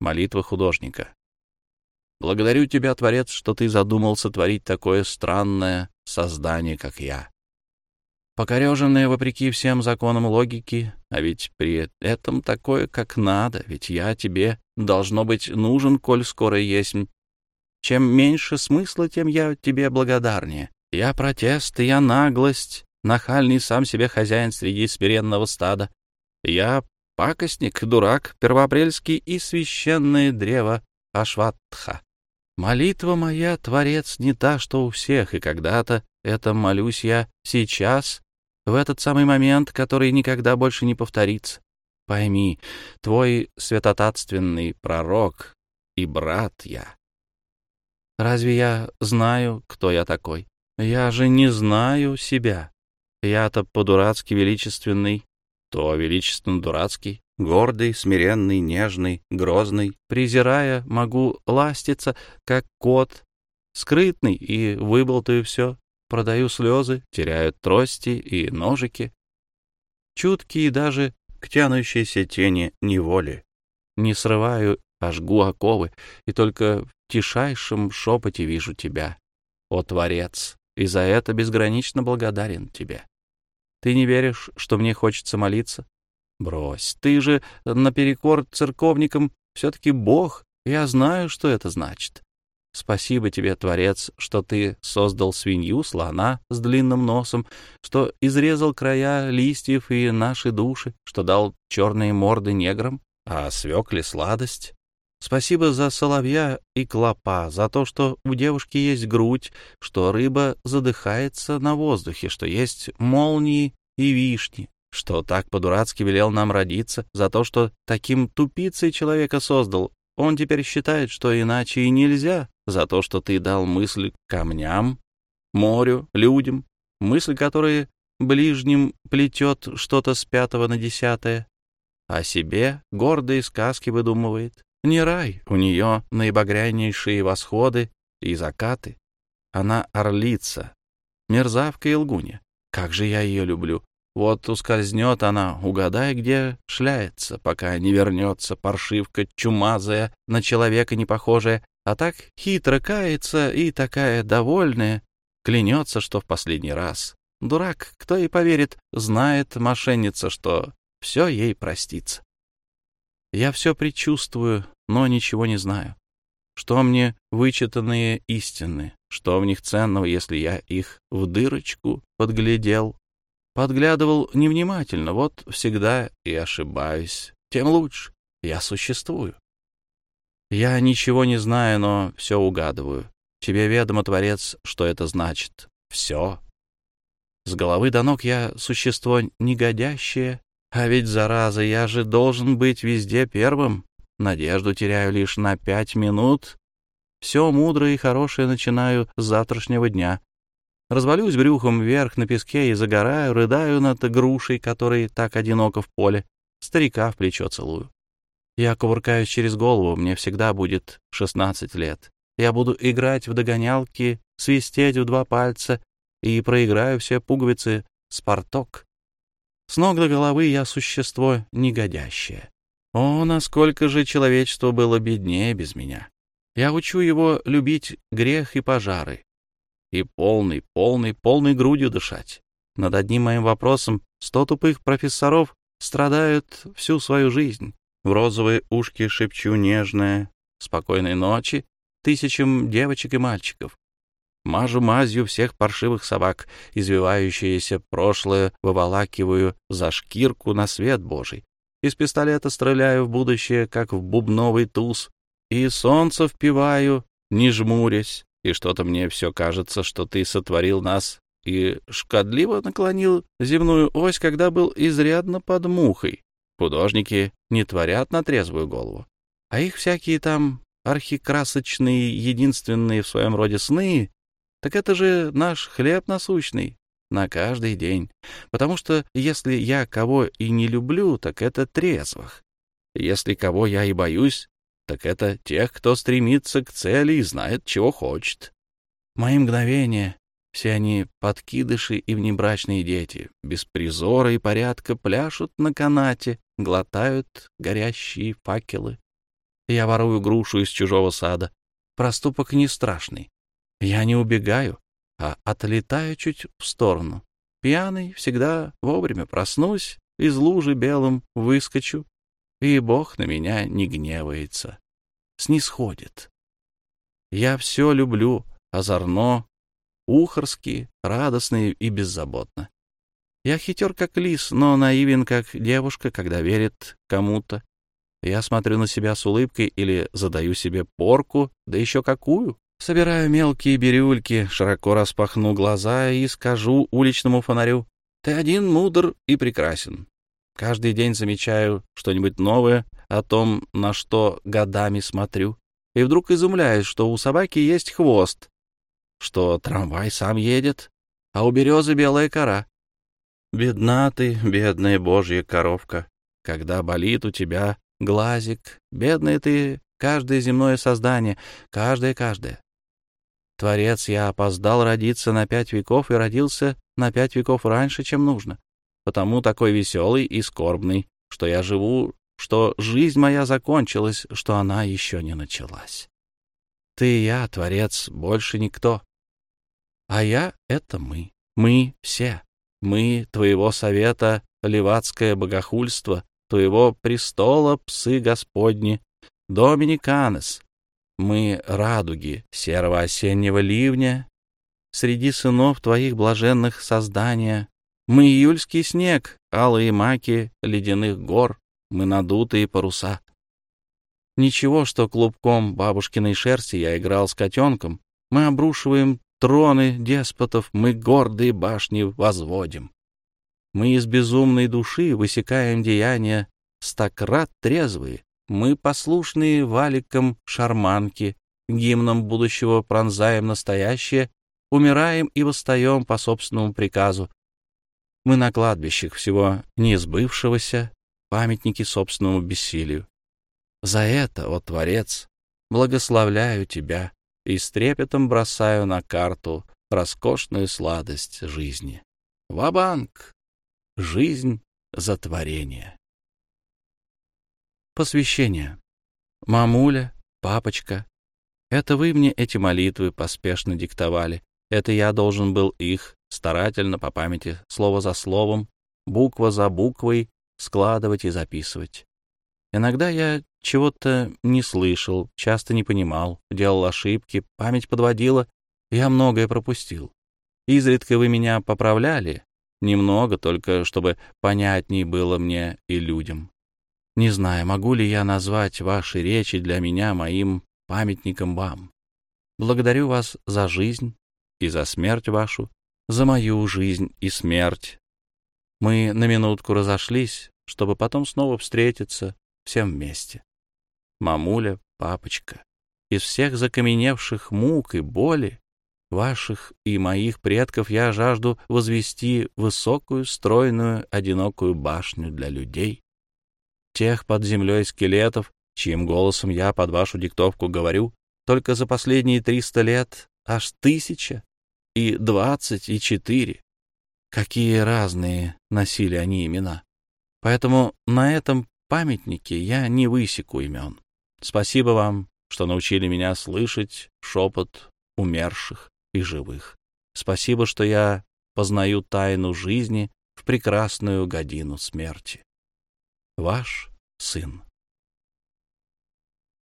Молитва художника. Благодарю тебя, Творец, что ты задумал сотворить такое странное создание, как я. Покореженное вопреки всем законам логики, а ведь при этом такое, как надо, ведь я тебе, должно быть, нужен, коль скоро есть. Чем меньше смысла, тем я тебе благодарнее. Я протест, я наглость, нахальный сам себе хозяин среди смиренного стада. Я пакостник, дурак, первоапрельский и священное древо Ашватха. Молитва моя, Творец, не та, что у всех, и когда-то это молюсь я сейчас, в этот самый момент, который никогда больше не повторится. Пойми, твой святотатственный пророк и брат я. Разве я знаю, кто я такой? Я же не знаю себя. Я-то по-дурацки величественный, то величественно дурацкий, гордый, смиренный, нежный, грозный, презирая, могу ластиться, как кот, скрытный, и выболтаю все, продаю слезы, теряю трости и ножики, чуткие даже к тянущейся тени неволи. Не срываю, а жгу оковы, и только в тишайшем шепоте вижу тебя, о Творец, и за это безгранично благодарен тебе. Ты не веришь, что мне хочется молиться? Брось, ты же наперекор церковникам все-таки Бог, я знаю, что это значит. Спасибо тебе, Творец, что ты создал свинью, слона с длинным носом, что изрезал края листьев и наши души, что дал черные морды неграм, а свекли сладость. Спасибо за соловья и клопа, за то, что у девушки есть грудь, что рыба задыхается на воздухе, что есть молнии и вишни, что так по-дурацки велел нам родиться, за то, что таким тупицей человека создал. Он теперь считает, что иначе и нельзя, за то, что ты дал мысль камням, морю, людям, мысль, которая ближним плетет что-то с пятого на десятое, а себе гордые сказки выдумывает. Не рай, у нее наибагрянейшие восходы и закаты. Она орлица, мерзавка и лгуня. Как же я ее люблю. Вот ускользнет она, угадай, где шляется, пока не вернется паршивка чумазая, на человека не похожая, а так хитро кается и такая довольная, клянется, что в последний раз. Дурак, кто и поверит, знает мошенница, что все ей простится. Я все предчувствую, но ничего не знаю. Что мне вычитанные истины? Что в них ценного, если я их в дырочку подглядел? Подглядывал невнимательно, вот всегда и ошибаюсь. Тем лучше. Я существую. Я ничего не знаю, но все угадываю. Тебе ведомо, Творец, что это значит. Все. С головы до ног я существо негодящее, а ведь, зараза, я же должен быть везде первым. Надежду теряю лишь на пять минут. Все мудрое и хорошее начинаю с завтрашнего дня. Развалюсь брюхом вверх на песке и загораю, рыдаю над грушей, которой так одиноко в поле. Старика в плечо целую. Я кувыркаюсь через голову, мне всегда будет шестнадцать лет. Я буду играть в догонялки, свистеть в два пальца и проиграю все пуговицы «Спарток». С ног до головы я существо негодящее. О, насколько же человечество было беднее без меня. Я учу его любить грех и пожары. И полный, полный, полной грудью дышать. Над одним моим вопросом сто тупых профессоров страдают всю свою жизнь. В розовые ушки шепчу нежное «Спокойной ночи» тысячам девочек и мальчиков. Мажу мазью всех паршивых собак, извивающееся прошлое выволакиваю за шкирку на свет Божий. Из пистолета стреляю в будущее, как в бубновый туз, и солнце впиваю, не жмурясь, и что-то мне все кажется, что ты сотворил нас и шкодливо наклонил земную ось, когда был изрядно под мухой. Художники не творят на трезвую голову, а их всякие там архикрасочные, единственные в своем роде сны так это же наш хлеб насущный на каждый день. Потому что если я кого и не люблю, так это трезвых. Если кого я и боюсь, так это тех, кто стремится к цели и знает, чего хочет. Мои мгновения, все они подкидыши и внебрачные дети, без призора и порядка пляшут на канате, глотают горящие факелы. я ворую грушу из чужого сада. Проступок не страшный. Я не убегаю, а отлетаю чуть в сторону. Пьяный всегда вовремя проснусь, из лужи белым выскочу, и Бог на меня не гневается, снисходит. Я все люблю, озорно, ухорски, радостно и беззаботно. Я хитер, как лис, но наивен, как девушка, когда верит кому-то. Я смотрю на себя с улыбкой или задаю себе порку, да еще какую. Собираю мелкие бирюльки, широко распахну глаза и скажу уличному фонарю, «Ты один мудр и прекрасен». Каждый день замечаю что-нибудь новое о том, на что годами смотрю, и вдруг изумляюсь, что у собаки есть хвост, что трамвай сам едет, а у березы белая кора. Бедна ты, бедная божья коровка, когда болит у тебя глазик, бедная ты, каждое земное создание, каждое-каждое. Творец, я опоздал родиться на пять веков и родился на пять веков раньше, чем нужно, потому такой веселый и скорбный, что я живу, что жизнь моя закончилась, что она еще не началась. Ты и я, Творец, больше никто. А я — это мы, мы все, мы твоего совета, левацкое богохульство, твоего престола псы Господни, Доминиканес, мы радуги серого осеннего ливня, среди сынов твоих блаженных создания. Мы июльский снег, алые маки ледяных гор, мы надутые паруса. Ничего, что клубком бабушкиной шерсти я играл с котенком, мы обрушиваем троны деспотов, мы гордые башни возводим. Мы из безумной души высекаем деяния стократ трезвые, мы, послушные валикам шарманки, гимном будущего пронзаем настоящее, умираем и восстаем по собственному приказу. Мы на кладбищах всего неизбывшегося, памятники собственному бессилию. За это, о Творец, благословляю Тебя и с трепетом бросаю на карту роскошную сладость жизни. Ва-банк! Жизнь — затворение. Посвящение. Мамуля, папочка, это вы мне эти молитвы поспешно диктовали. Это я должен был их старательно по памяти, слово за словом, буква за буквой складывать и записывать. Иногда я чего-то не слышал, часто не понимал, делал ошибки, память подводила, я многое пропустил. Изредка вы меня поправляли, немного только, чтобы понятней было мне и людям. Не знаю, могу ли я назвать ваши речи для меня моим памятником вам. Благодарю вас за жизнь и за смерть вашу, за мою жизнь и смерть. Мы на минутку разошлись, чтобы потом снова встретиться всем вместе. Мамуля, папочка, из всех закаменевших мук и боли ваших и моих предков я жажду возвести высокую, стройную, одинокую башню для людей, тех под землей скелетов, чьим голосом я под вашу диктовку говорю, только за последние триста лет аж тысяча и двадцать и четыре. Какие разные носили они имена. Поэтому на этом памятнике я не высеку имен. Спасибо вам, что научили меня слышать шепот умерших и живых. Спасибо, что я познаю тайну жизни в прекрасную годину смерти ваш сын.